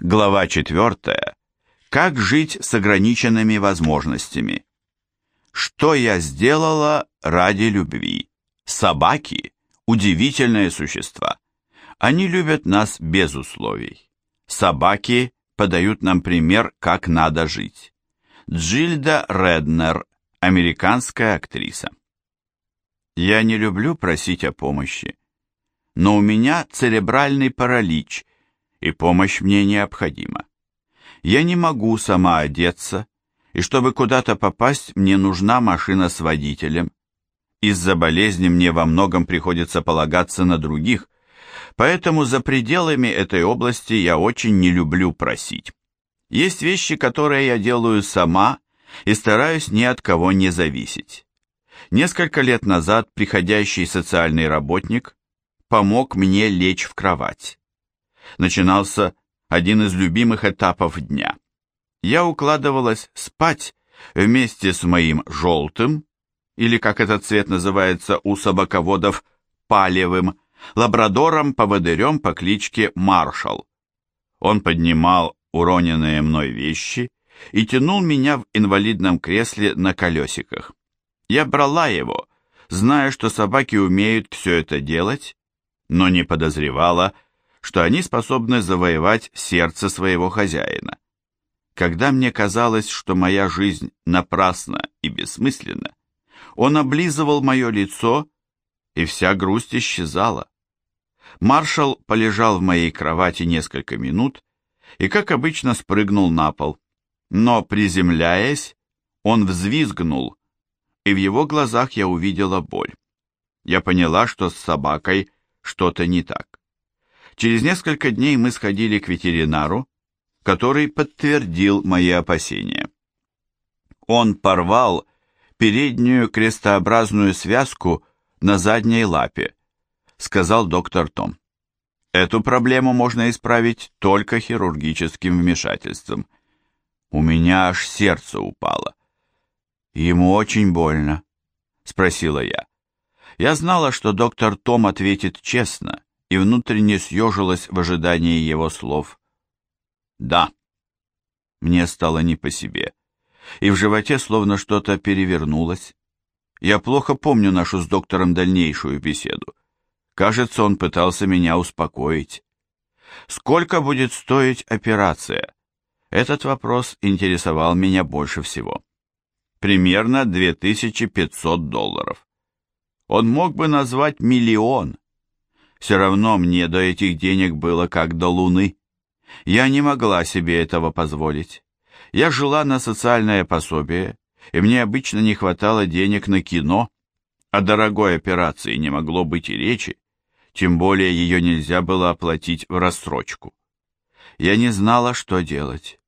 Глава 4. Как жить с ограниченными возможностями? Что я сделала ради любви? Собаки – удивительные существа. Они любят нас без условий. Собаки подают нам пример, как надо жить. Джильда Реднер, американская актриса. Я не люблю просить о помощи, но у меня церебральный паралич, и помощь мне необходима. Я не могу сама одеться, и чтобы куда-то попасть, мне нужна машина с водителем. Из-за болезни мне во многом приходится полагаться на других, поэтому за пределами этой области я очень не люблю просить. Есть вещи, которые я делаю сама и стараюсь ни от кого не зависеть. Несколько лет назад приходящий социальный работник помог мне лечь в кровать. Начинался один из любимых этапов дня. Я укладывалась спать вместе с моим желтым, или как этот цвет называется у собаководов, палевым, лабрадором-поводырем по кличке Маршал. Он поднимал уроненные мной вещи и тянул меня в инвалидном кресле на колесиках. Я брала его, зная, что собаки умеют все это делать, но не подозревала, что они способны завоевать сердце своего хозяина. Когда мне казалось, что моя жизнь напрасна и бессмысленна, он облизывал мое лицо, и вся грусть исчезала. Маршал полежал в моей кровати несколько минут и, как обычно, спрыгнул на пол. Но, приземляясь, он взвизгнул, и в его глазах я увидела боль. Я поняла, что с собакой что-то не так. Через несколько дней мы сходили к ветеринару, который подтвердил мои опасения. Он порвал переднюю крестообразную связку на задней лапе, сказал доктор Том. Эту проблему можно исправить только хирургическим вмешательством. У меня аж сердце упало. Ему очень больно, спросила я. Я знала, что доктор Том ответит честно, и внутренне съежилась в ожидании его слов. «Да». Мне стало не по себе, и в животе словно что-то перевернулось. Я плохо помню нашу с доктором дальнейшую беседу. Кажется, он пытался меня успокоить. Сколько будет стоить операция? Этот вопрос интересовал меня больше всего. Примерно 2500 долларов. Он мог бы назвать миллион. Все равно мне до этих денег было как до луны. Я не могла себе этого позволить. Я жила на социальное пособие, и мне обычно не хватало денег на кино. О дорогой операции не могло быть и речи, тем более ее нельзя было оплатить в рассрочку. Я не знала, что делать.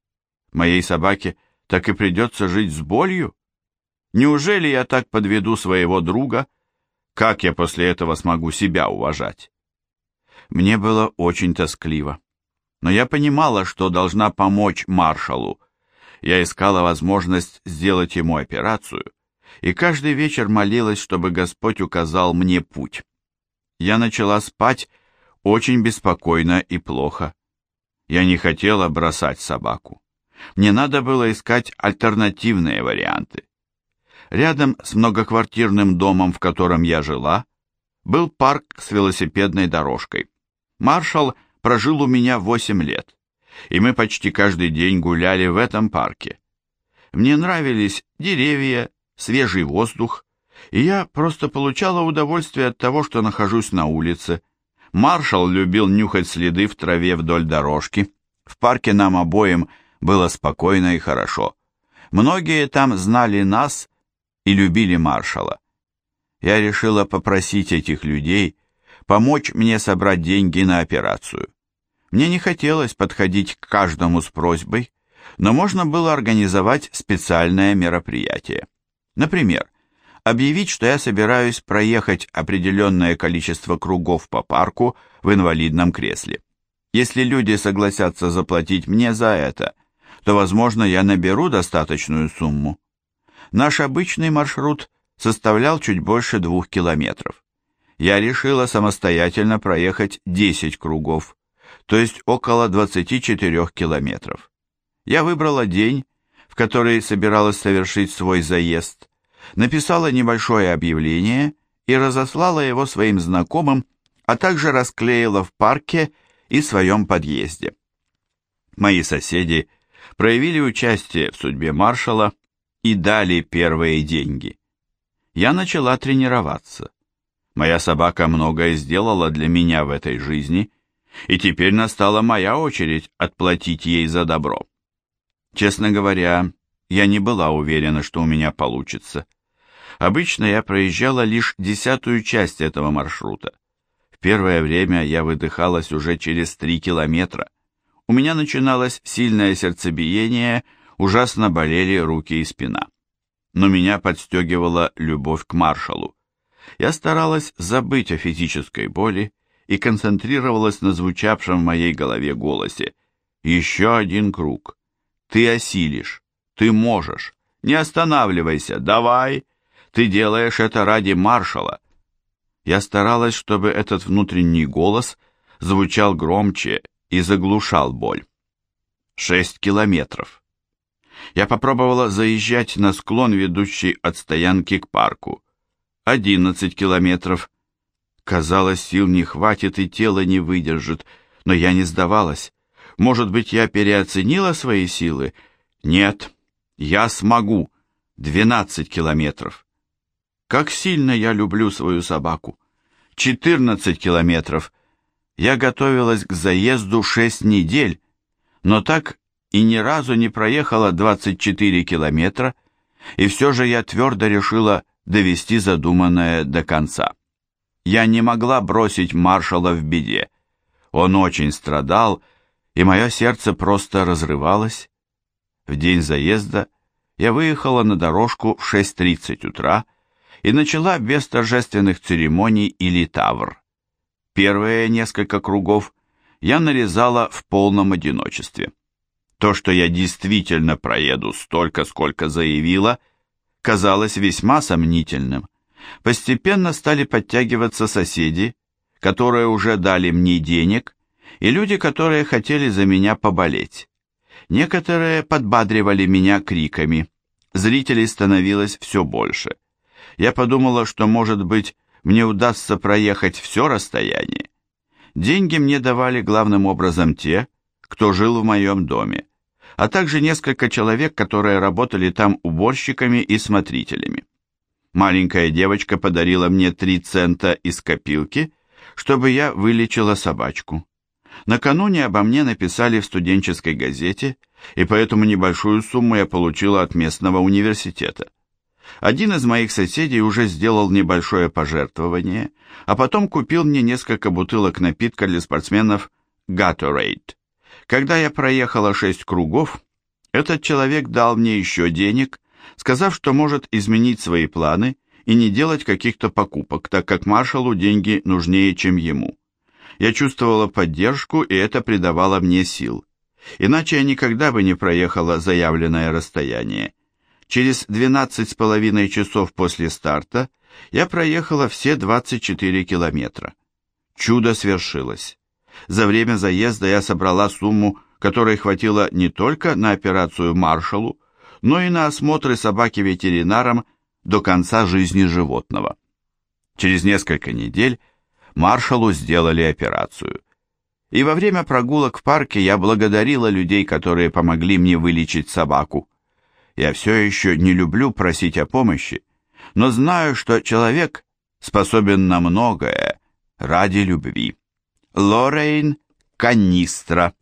Моей собаке так и придется жить с болью? Неужели я так подведу своего друга? Как я после этого смогу себя уважать? Мне было очень тоскливо. Но я понимала, что должна помочь маршалу. Я искала возможность сделать ему операцию, и каждый вечер молилась, чтобы Господь указал мне путь. Я начала спать очень беспокойно и плохо. Я не хотела бросать собаку. Мне надо было искать альтернативные варианты. Рядом с многоквартирным домом, в котором я жила, был парк с велосипедной дорожкой. Маршал прожил у меня 8 лет, и мы почти каждый день гуляли в этом парке. Мне нравились деревья, свежий воздух, и я просто получала удовольствие от того, что нахожусь на улице. Маршал любил нюхать следы в траве вдоль дорожки. В парке нам обоим было спокойно и хорошо. Многие там знали нас и любили маршала. Я решила попросить этих людей помочь мне собрать деньги на операцию. Мне не хотелось подходить к каждому с просьбой, но можно было организовать специальное мероприятие. Например, объявить, что я собираюсь проехать определенное количество кругов по парку в инвалидном кресле. Если люди согласятся заплатить мне за это, то, возможно, я наберу достаточную сумму. Наш обычный маршрут составлял чуть больше двух километров я решила самостоятельно проехать 10 кругов. то есть около 24 километров. Я выбрала день, в который собиралась совершить свой заезд, написала небольшое объявление и разослала его своим знакомым, а также расклеила в парке и своем подъезде. Мои соседи проявили участие в судьбе маршала и дали первые деньги. Я начала тренироваться. Моя собака многое сделала для меня в этой жизни, и теперь настала моя очередь отплатить ей за добро. Честно говоря, я не была уверена, что у меня получится. Обычно я проезжала лишь десятую часть этого маршрута. В первое время я выдыхалась уже через три километра. У меня начиналось сильное сердцебиение, ужасно болели руки и спина. Но меня подстегивала любовь к маршалу. Я старалась забыть о физической боли и концентрировалась на звучавшем в моей голове голосе. «Еще один круг. Ты осилишь. Ты можешь. Не останавливайся. Давай. Ты делаешь это ради маршала». Я старалась, чтобы этот внутренний голос звучал громче и заглушал боль. Шесть километров. Я попробовала заезжать на склон, ведущий от стоянки к парку. Одиннадцать километров. Казалось, сил не хватит и тело не выдержит, но я не сдавалась. Может быть, я переоценила свои силы? Нет, я смогу. Двенадцать километров. Как сильно я люблю свою собаку. Четырнадцать километров. Я готовилась к заезду шесть недель, но так и ни разу не проехала 24 километра, и все же я твердо решила довести задуманное до конца. Я не могла бросить маршала в беде. Он очень страдал, и мое сердце просто разрывалось. В день заезда я выехала на дорожку в 6.30 утра и начала без торжественных церемоний или тавр. Первые несколько кругов я нарезала в полном одиночестве. То, что я действительно проеду столько, сколько заявила, казалось весьма сомнительным. Постепенно стали подтягиваться соседи, которые уже дали мне денег, и люди, которые хотели за меня поболеть. Некоторые подбадривали меня криками. Зрителей становилось все больше. Я подумала, что, может быть, мне удастся проехать все расстояние. Деньги мне давали главным образом те, кто жил в моем доме, а также несколько человек, которые работали там уборщиками и смотрителями. Маленькая девочка подарила мне три цента из копилки, чтобы я вылечила собачку. Накануне обо мне написали в студенческой газете, и поэтому небольшую сумму я получила от местного университета. Один из моих соседей уже сделал небольшое пожертвование, а потом купил мне несколько бутылок напитка для спортсменов Gatorade. Когда я проехала шесть кругов, этот человек дал мне еще денег, сказав, что может изменить свои планы и не делать каких-то покупок, так как маршалу деньги нужнее, чем ему. Я чувствовала поддержку, и это придавало мне сил. Иначе я никогда бы не проехала заявленное расстояние. Через 12 с половиной часов после старта я проехала все 24 километра. Чудо свершилось. За время заезда я собрала сумму, которой хватило не только на операцию маршалу, но и на осмотры собаки ветеринаром до конца жизни животного. Через несколько недель маршалу сделали операцию. И во время прогулок в парке я благодарила людей, которые помогли мне вылечить собаку. Я все еще не люблю просить о помощи, но знаю, что человек способен на многое ради любви. Лоррейн Канистра